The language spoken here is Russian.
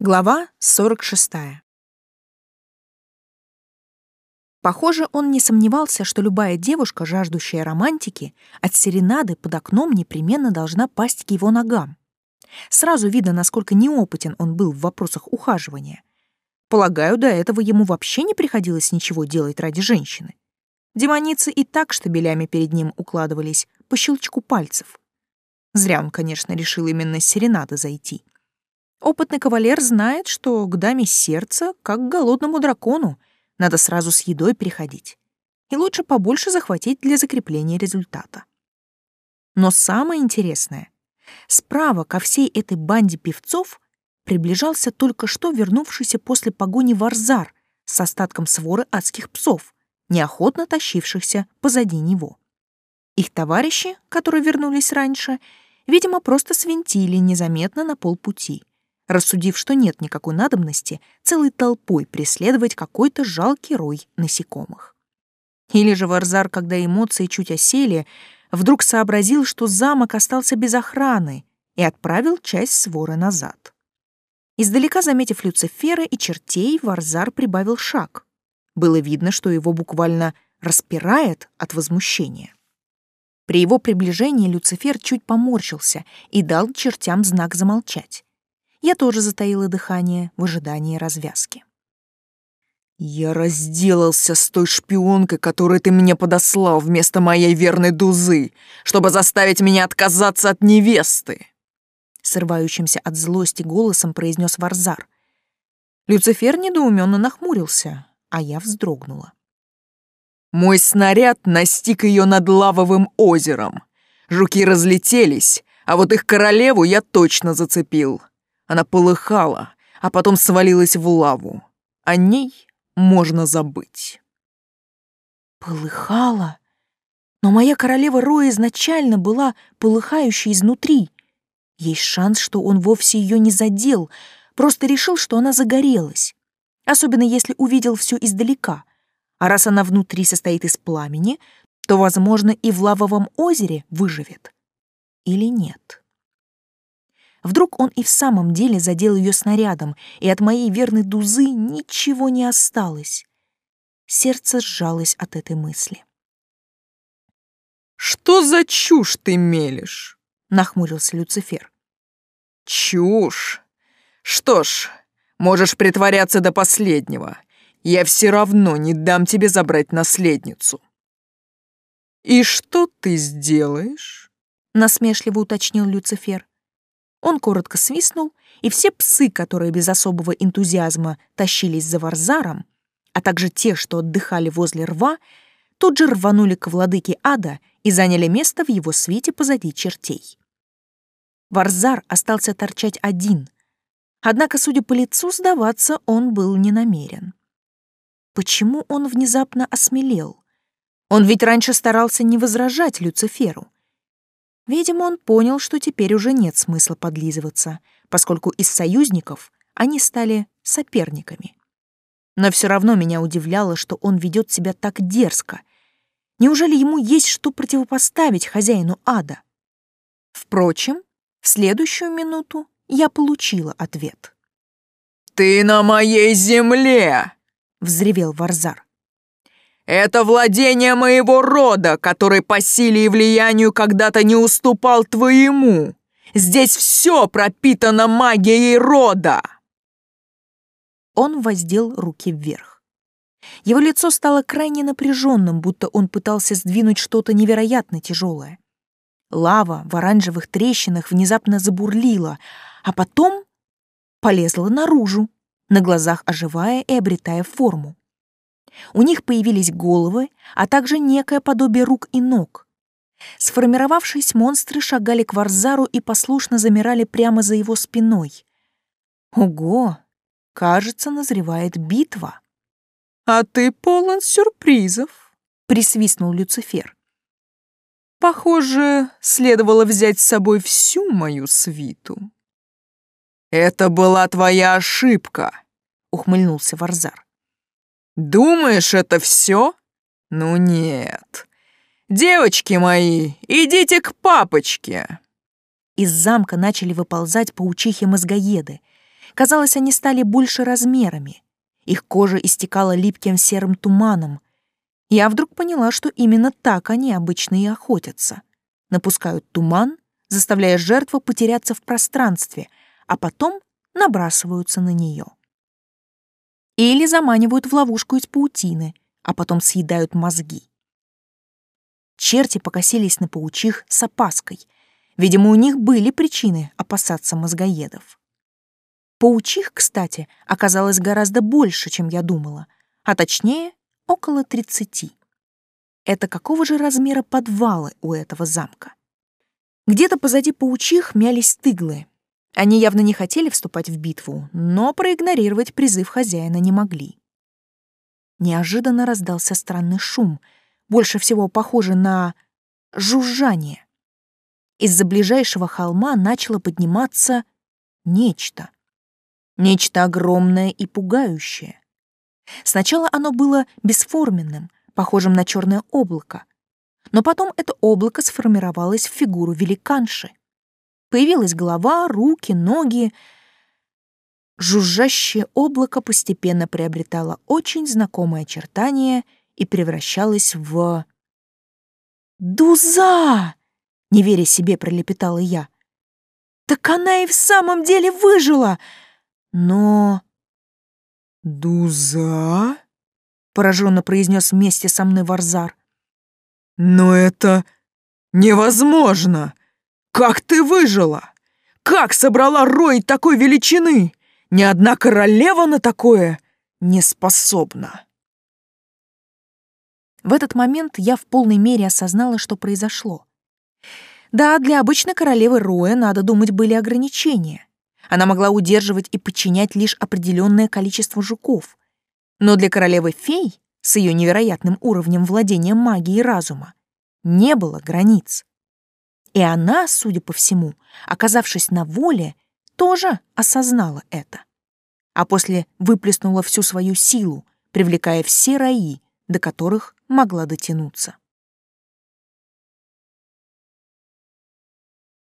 Глава 46. Похоже, он не сомневался, что любая девушка, жаждущая романтики, от серенады под окном непременно должна пасть к его ногам. Сразу видно, насколько неопытен он был в вопросах ухаживания. Полагаю, до этого ему вообще не приходилось ничего делать ради женщины. Демоницы и так штабелями перед ним укладывались по щелчку пальцев. Зря он, конечно, решил именно с серенады зайти — Опытный кавалер знает, что к даме сердца, как к голодному дракону, надо сразу с едой приходить. И лучше побольше захватить для закрепления результата. Но самое интересное, справа ко всей этой банде певцов приближался только что вернувшийся после погони Варзар с остатком своры адских псов, неохотно тащившихся позади него. Их товарищи, которые вернулись раньше, видимо, просто свинтили незаметно на полпути рассудив, что нет никакой надобности целой толпой преследовать какой-то жалкий рой насекомых. Или же Варзар, когда эмоции чуть осели, вдруг сообразил, что замок остался без охраны и отправил часть своры назад. Издалека заметив Люцифера и чертей, Варзар прибавил шаг. Было видно, что его буквально распирает от возмущения. При его приближении Люцифер чуть поморщился и дал чертям знак замолчать. Я тоже затаила дыхание в ожидании развязки. «Я разделался с той шпионкой, которую ты мне подослал вместо моей верной дузы, чтобы заставить меня отказаться от невесты!» Срывающимся от злости голосом произнес Варзар. Люцифер недоуменно нахмурился, а я вздрогнула. «Мой снаряд настиг ее над лавовым озером. Жуки разлетелись, а вот их королеву я точно зацепил. Она полыхала, а потом свалилась в лаву. О ней можно забыть. Полыхала? Но моя королева Роя изначально была полыхающей изнутри. Есть шанс, что он вовсе ее не задел, просто решил, что она загорелась. Особенно если увидел все издалека. А раз она внутри состоит из пламени, то, возможно, и в лавовом озере выживет. Или нет? Вдруг он и в самом деле задел ее снарядом, и от моей верной дузы ничего не осталось. Сердце сжалось от этой мысли. «Что за чушь ты мелешь?» — нахмурился Люцифер. «Чушь? Что ж, можешь притворяться до последнего. Я все равно не дам тебе забрать наследницу». «И что ты сделаешь?» — насмешливо уточнил Люцифер. Он коротко свистнул, и все псы, которые без особого энтузиазма тащились за Варзаром, а также те, что отдыхали возле рва, тут же рванули к владыке ада и заняли место в его свете позади чертей. Варзар остался торчать один, однако, судя по лицу, сдаваться он был не намерен. Почему он внезапно осмелел? Он ведь раньше старался не возражать Люциферу — Видимо, он понял, что теперь уже нет смысла подлизываться, поскольку из союзников они стали соперниками. Но все равно меня удивляло, что он ведет себя так дерзко. Неужели ему есть что противопоставить хозяину ада? Впрочем, в следующую минуту я получила ответ. «Ты на моей земле!» — взревел Варзар. Это владение моего рода, который по силе и влиянию когда-то не уступал твоему. Здесь все пропитано магией рода!» Он воздел руки вверх. Его лицо стало крайне напряженным, будто он пытался сдвинуть что-то невероятно тяжелое. Лава в оранжевых трещинах внезапно забурлила, а потом полезла наружу, на глазах оживая и обретая форму. У них появились головы, а также некое подобие рук и ног. Сформировавшись, монстры шагали к Варзару и послушно замирали прямо за его спиной. Ого! Кажется, назревает битва. «А ты полон сюрпризов», — присвистнул Люцифер. «Похоже, следовало взять с собой всю мою свиту». «Это была твоя ошибка», — ухмыльнулся Варзар. Думаешь, это все? Ну нет. Девочки мои, идите к папочке. Из замка начали выползать паучихи-мозгоеды. Казалось, они стали больше размерами. Их кожа истекала липким серым туманом. Я вдруг поняла, что именно так они обычно и охотятся. Напускают туман, заставляя жертву потеряться в пространстве, а потом набрасываются на нее. Или заманивают в ловушку из паутины, а потом съедают мозги. Черти покосились на паучих с опаской. Видимо, у них были причины опасаться мозгоедов. Паучих, кстати, оказалось гораздо больше, чем я думала, а точнее, около тридцати. Это какого же размера подвалы у этого замка? Где-то позади паучих мялись тыглы. Они явно не хотели вступать в битву, но проигнорировать призыв хозяина не могли. Неожиданно раздался странный шум, больше всего похожий на жужжание. Из-за ближайшего холма начало подниматься нечто. Нечто огромное и пугающее. Сначала оно было бесформенным, похожим на черное облако, но потом это облако сформировалось в фигуру великанши. Появилась голова, руки, ноги. Жужжащее облако постепенно приобретало очень знакомые очертания и превращалось в... «Дуза!» — не веря себе, пролепетала я. «Так она и в самом деле выжила!» Но... «Дуза?» — пораженно произнес вместе со мной Варзар. «Но это невозможно! Как ты выжила? Как собрала рой такой величины? Ни одна королева на такое не способна!» В этот момент я в полной мере осознала, что произошло. Да, для обычной королевы Роя, надо думать, были ограничения. Она могла удерживать и подчинять лишь определенное количество жуков. Но для королевы-фей, с ее невероятным уровнем владения магией разума, не было границ. И она, судя по всему, оказавшись на воле, тоже осознала это. А после выплеснула всю свою силу, привлекая все раи, до которых могла дотянуться.